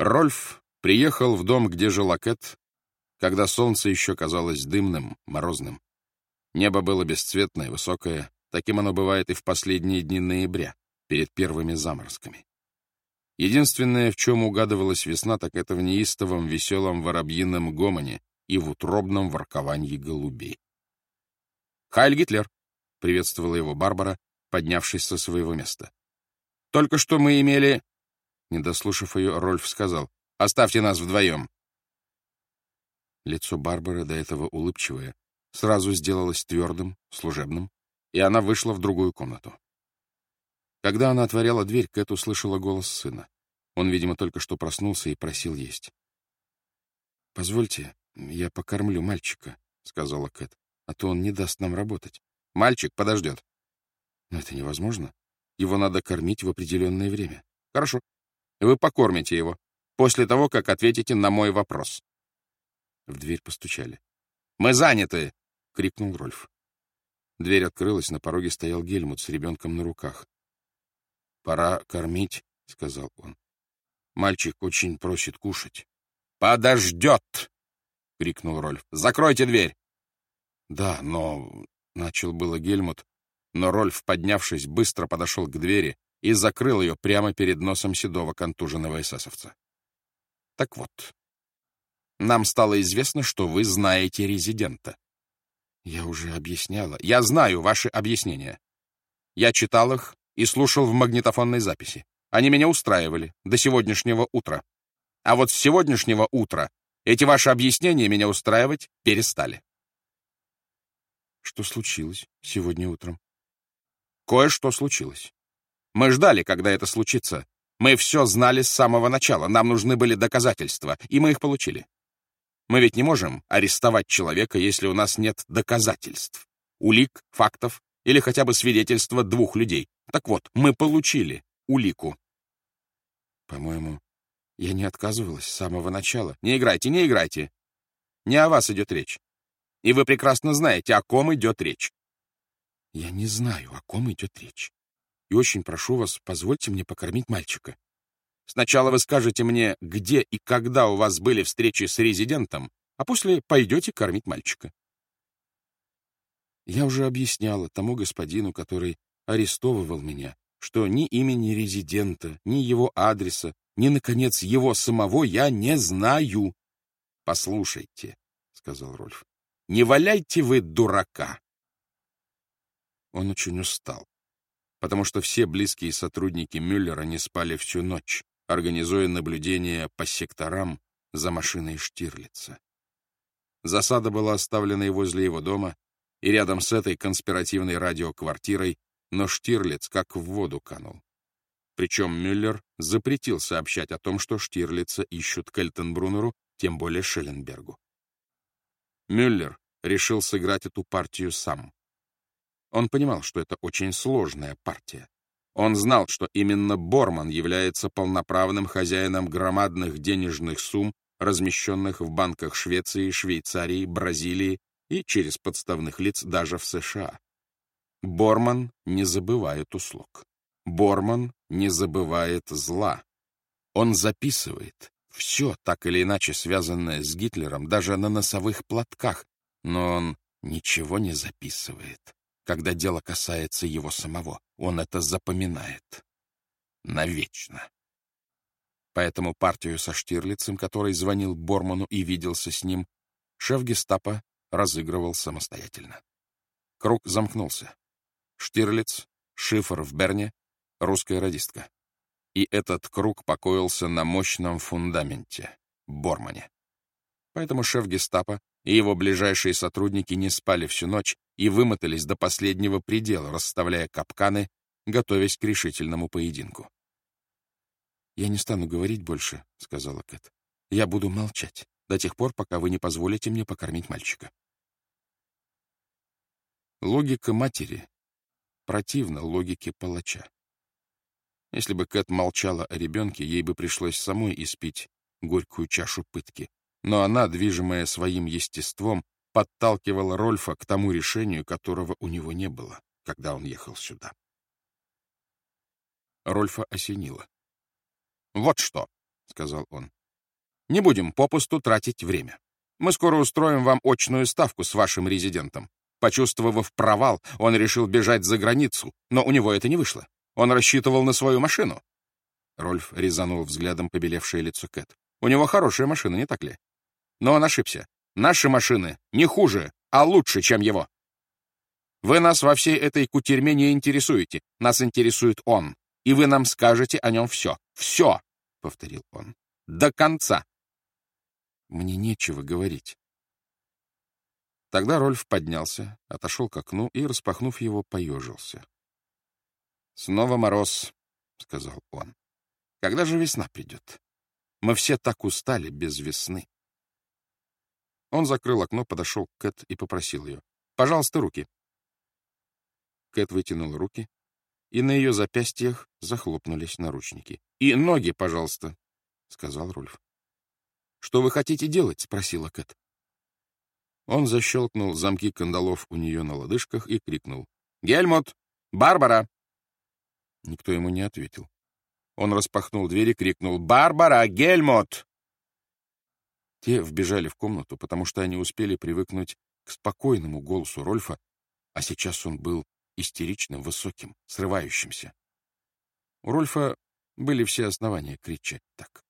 Рольф приехал в дом, где жила Кэт, когда солнце еще казалось дымным, морозным. Небо было бесцветное, высокое, таким оно бывает и в последние дни ноября, перед первыми заморозками. Единственное, в чем угадывалась весна, так это в неистовом веселом воробьином гомоне и в утробном ворковании голубей. «Хайль Гитлер!» — приветствовала его Барбара, поднявшись со своего места. «Только что мы имели...» Не дослушав ее, Рольф сказал, «Оставьте нас вдвоем». Лицо Барбары, до этого улыбчивое, сразу сделалось твердым, служебным, и она вышла в другую комнату. Когда она отворяла дверь, Кэт услышала голос сына. Он, видимо, только что проснулся и просил есть. «Позвольте, я покормлю мальчика», — сказала Кэт, «а то он не даст нам работать». «Мальчик подождет». «Но это невозможно. Его надо кормить в определенное время». «Хорошо. Вы покормите его после того, как ответите на мой вопрос». В дверь постучали. «Мы заняты!» — крикнул Рольф. Дверь открылась, на пороге стоял Гельмут с ребенком на руках. «Пора кормить», — сказал он. «Мальчик очень просит кушать». «Подождет!» — крикнул Рольф. «Закройте дверь!» «Да, но...» — начал было Гельмут, но Рольф, поднявшись, быстро подошел к двери и закрыл ее прямо перед носом седого контуженного эсэсовца. «Так вот, нам стало известно, что вы знаете резидента». «Я уже объясняла. Я знаю ваши объяснения. Я читал их и слушал в магнитофонной записи. Они меня устраивали до сегодняшнего утра. А вот с сегодняшнего утра эти ваши объяснения меня устраивать перестали. Что случилось сегодня утром? Кое-что случилось. Мы ждали, когда это случится. Мы все знали с самого начала. Нам нужны были доказательства, и мы их получили. Мы ведь не можем арестовать человека, если у нас нет доказательств, улик, фактов или хотя бы свидетельства двух людей. Так вот, мы получили улику. По-моему, я не отказывалась с самого начала. Не играйте, не играйте. Не о вас идет речь. И вы прекрасно знаете, о ком идет речь. Я не знаю, о ком идет речь. И очень прошу вас, позвольте мне покормить мальчика. Сначала вы скажете мне, где и когда у вас были встречи с резидентом, а после пойдете кормить мальчика. Я уже объясняла тому господину, который арестовывал меня, что ни имени резидента, ни его адреса, ни, наконец, его самого я не знаю. — Послушайте, — сказал Рольф, — не валяйте вы дурака. Он очень устал, потому что все близкие сотрудники Мюллера не спали всю ночь, организуя наблюдение по секторам за машиной Штирлица. Засада была оставлена и возле его дома, и рядом с этой конспиративной радиоквартирой, но Штирлиц как в воду канул. Причем Мюллер запретил сообщать о том, что Штирлица ищут Кельтенбруннеру, тем более Шелленбергу. Мюллер решил сыграть эту партию сам. Он понимал, что это очень сложная партия. Он знал, что именно Борман является полноправным хозяином громадных денежных сумм, размещенных в банках Швеции, Швейцарии, Бразилии и через подставных лиц даже в США. Борман не забывает услуг. Борман не забывает зла. Он записывает все, так или иначе связанное с Гитлером, даже на носовых платках, но он ничего не записывает. Когда дело касается его самого, он это запоминает. Навечно. Поэтому партию со Штирлицем, который звонил Борману и виделся с ним, шеф гестапо разыгрывал самостоятельно. Круг замкнулся. Штирлиц, Шифр в Берне, русская радистка. И этот круг покоился на мощном фундаменте — Бормане. Поэтому шеф гестапо и его ближайшие сотрудники не спали всю ночь и вымотались до последнего предела, расставляя капканы, готовясь к решительному поединку. «Я не стану говорить больше», — сказала Кэт. «Я буду молчать до тех пор, пока вы не позволите мне покормить мальчика». Логика матери противна логике палача. Если бы Кэт молчала о ребенке, ей бы пришлось самой испить горькую чашу пытки. Но она, движимая своим естеством, подталкивала Рольфа к тому решению, которого у него не было, когда он ехал сюда. Рольфа осенило. «Вот что», — сказал он. «Не будем попусту тратить время. Мы скоро устроим вам очную ставку с вашим резидентом. Почувствовав провал, он решил бежать за границу, но у него это не вышло. Он рассчитывал на свою машину». Рольф резанул взглядом побелевшее лицо Кэт. «У него хорошая машина, не так ли?» Но он ошибся. Наши машины не хуже, а лучше, чем его. Вы нас во всей этой кутерьме не интересуете. Нас интересует он. И вы нам скажете о нем все. Все, — повторил он. До конца. Мне нечего говорить. Тогда Рольф поднялся, отошел к окну и, распахнув его, поежился. «Снова мороз», — сказал он. «Когда же весна придет? Мы все так устали без весны». Он закрыл окно, подошел к Кэт и попросил ее. «Пожалуйста, руки». Кэт вытянула руки, и на ее запястьях захлопнулись наручники. «И ноги, пожалуйста», — сказал Рульф. «Что вы хотите делать?» — спросила Кэт. Он защелкнул замки кандалов у нее на лодыжках и крикнул. «Гельмут! Барбара!» Никто ему не ответил. Он распахнул дверь и крикнул. «Барбара! Гельмут!» Те вбежали в комнату, потому что они успели привыкнуть к спокойному голосу Рольфа, а сейчас он был истеричным, высоким, срывающимся. У Рольфа были все основания кричать так.